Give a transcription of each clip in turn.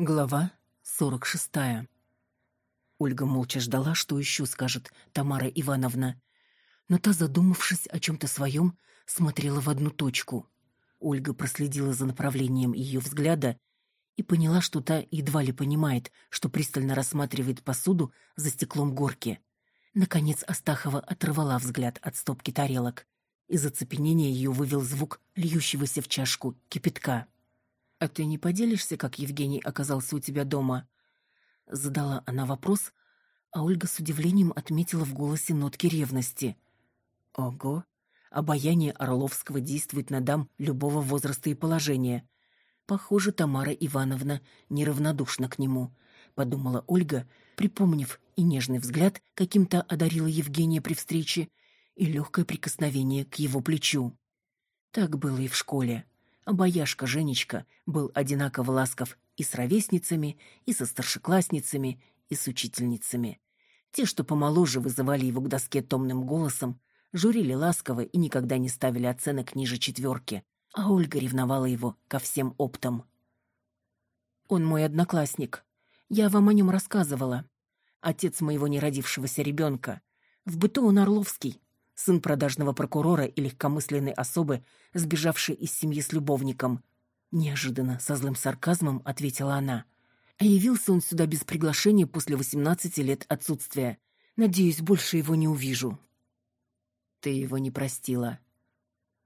Глава сорок шестая. Ольга молча ждала, что еще скажет Тамара Ивановна. Но та, задумавшись о чем-то своем, смотрела в одну точку. Ольга проследила за направлением ее взгляда и поняла, что та едва ли понимает, что пристально рассматривает посуду за стеклом горки. Наконец Астахова оторвала взгляд от стопки тарелок. Из оцепенения ее вывел звук льющегося в чашку кипятка. «А ты не поделишься, как Евгений оказался у тебя дома?» Задала она вопрос, а Ольга с удивлением отметила в голосе нотки ревности. «Ого! Обаяние Орловского действует на дам любого возраста и положения. Похоже, Тамара Ивановна неравнодушна к нему», — подумала Ольга, припомнив и нежный взгляд, каким-то одарила Евгения при встрече, и легкое прикосновение к его плечу. Так было и в школе. Обаяшка Женечка был одинаково ласков и с ровесницами, и со старшеклассницами, и с учительницами. Те, что помоложе, вызывали его к доске томным голосом, журили ласково и никогда не ставили оценок ниже четверки, а Ольга ревновала его ко всем оптам. «Он мой одноклассник. Я вам о нем рассказывала. Отец моего неродившегося ребенка. В быту он Орловский, сын продажного прокурора и легкомысленной особы, сбежавшей из семьи с любовником. Неожиданно, со злым сарказмом, ответила она. А явился он сюда без приглашения после восемнадцати лет отсутствия. Надеюсь, больше его не увижу. Ты его не простила.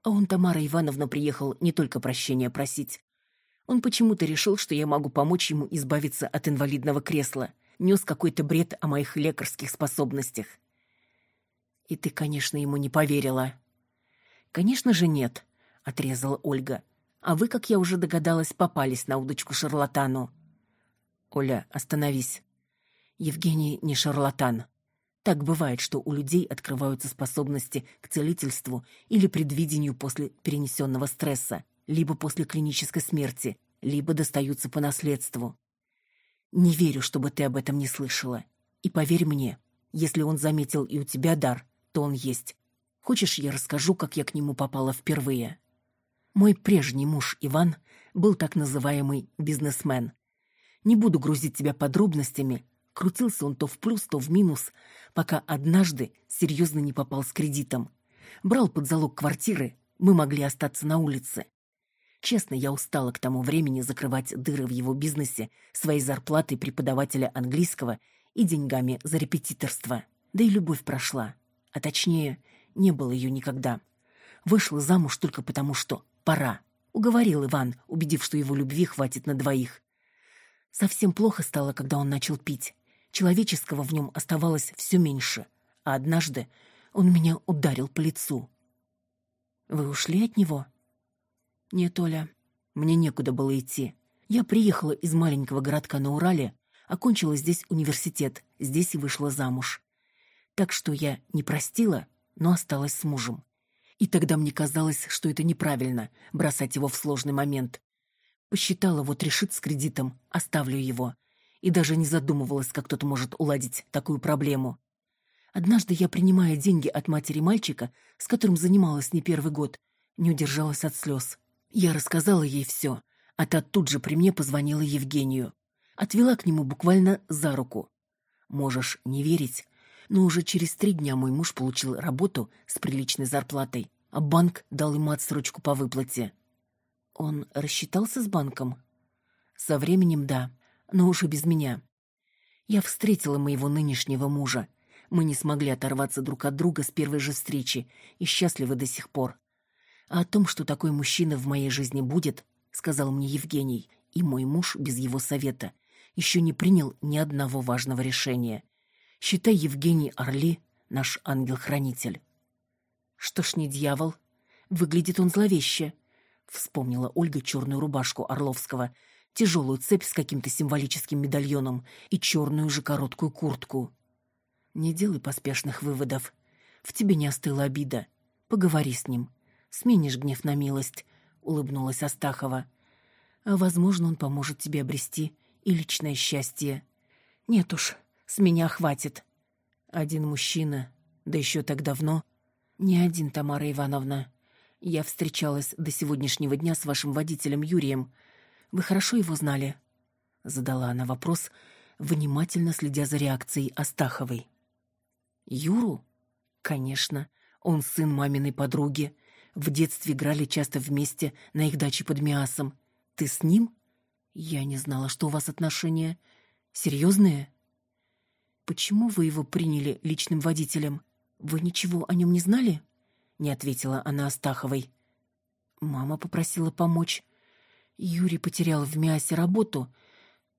А он, Тамара Ивановна, приехал не только прощения просить. Он почему-то решил, что я могу помочь ему избавиться от инвалидного кресла. Нес какой-то бред о моих лекарских способностях. И ты, конечно, ему не поверила. Конечно же, нет, отрезала Ольга. А вы, как я уже догадалась, попались на удочку шарлатану. Оля, остановись. Евгений не шарлатан. Так бывает, что у людей открываются способности к целительству или предвидению после перенесенного стресса, либо после клинической смерти, либо достаются по наследству. Не верю, чтобы ты об этом не слышала. И поверь мне, если он заметил и у тебя дар, он есть. Хочешь, я расскажу, как я к нему попала впервые? Мой прежний муж Иван был так называемый бизнесмен. Не буду грузить тебя подробностями. Крутился он то в плюс, то в минус, пока однажды серьезно не попал с кредитом. Брал под залог квартиры, мы могли остаться на улице. Честно, я устала к тому времени закрывать дыры в его бизнесе своей зарплатой преподавателя английского и деньгами за репетиторство. Да и любовь прошла а точнее, не было ее никогда. Вышла замуж только потому, что пора. Уговорил Иван, убедив, что его любви хватит на двоих. Совсем плохо стало, когда он начал пить. Человеческого в нем оставалось все меньше, а однажды он меня ударил по лицу. «Вы ушли от него?» «Нет, Оля, мне некуда было идти. Я приехала из маленького городка на Урале, окончила здесь университет, здесь и вышла замуж. Так что я не простила, но осталась с мужем. И тогда мне казалось, что это неправильно — бросать его в сложный момент. Посчитала, вот решит с кредитом, оставлю его. И даже не задумывалась, как кто-то может уладить такую проблему. Однажды я, принимая деньги от матери мальчика, с которым занималась не первый год, не удержалась от слез. Я рассказала ей все, а та тут же при мне позвонила Евгению. Отвела к нему буквально за руку. Можешь не верить, но уже через три дня мой муж получил работу с приличной зарплатой, а банк дал ему отсрочку по выплате. Он рассчитался с банком? Со временем да, но уже без меня. Я встретила моего нынешнего мужа. Мы не смогли оторваться друг от друга с первой же встречи и счастливы до сих пор. А о том, что такой мужчина в моей жизни будет, сказал мне Евгений, и мой муж без его совета еще не принял ни одного важного решения. Считай, Евгений Орли — наш ангел-хранитель. Что ж не дьявол? Выглядит он зловеще. Вспомнила Ольга черную рубашку Орловского, тяжелую цепь с каким-то символическим медальоном и черную же короткую куртку. Не делай поспешных выводов. В тебе не остыла обида. Поговори с ним. Сменишь гнев на милость, — улыбнулась Астахова. А, возможно, он поможет тебе обрести и личное счастье. Нет уж, с меня хватит. Один мужчина, да еще так давно. Не один, Тамара Ивановна. Я встречалась до сегодняшнего дня с вашим водителем Юрием. Вы хорошо его знали? Задала она вопрос, внимательно следя за реакцией Астаховой. Юру? Конечно, он сын маминой подруги. В детстве играли часто вместе на их даче под Миасом. Ты с ним? Я не знала, что у вас отношения. Серьезные? Почему вы его приняли личным водителем? Вы ничего о нем не знали? Не ответила она Астаховой. Мама попросила помочь. Юрий потерял в Миасе работу.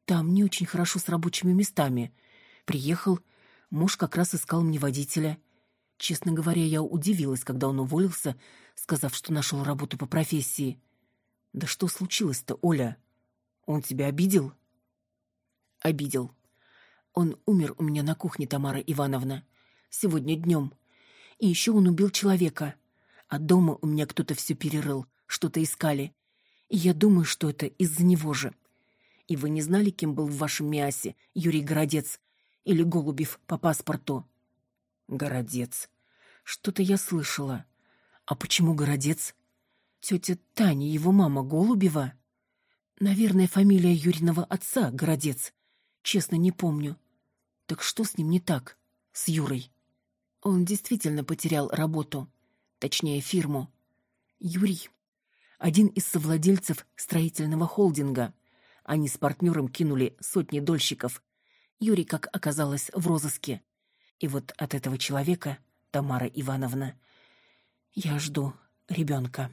Там не очень хорошо с рабочими местами. Приехал, муж как раз искал мне водителя. Честно говоря, я удивилась, когда он уволился, сказав, что нашел работу по профессии. Да что случилось-то, Оля? Он тебя обидел? Обидел. Он умер у меня на кухне, Тамара Ивановна. Сегодня днем. И еще он убил человека. А дома у меня кто-то все перерыл, что-то искали. И я думаю, что это из-за него же. И вы не знали, кем был в вашем Миасе Юрий Городец или Голубев по паспорту? Городец. Что-то я слышала. А почему Городец? Тетя Таня, его мама Голубева? Наверное, фамилия Юриного отца Городец. Честно, не помню. Так что с ним не так? С Юрой? Он действительно потерял работу. Точнее, фирму. Юрий. Один из совладельцев строительного холдинга. Они с партнером кинули сотни дольщиков. Юрий, как оказалось, в розыске. И вот от этого человека, Тамара Ивановна, я жду ребенка.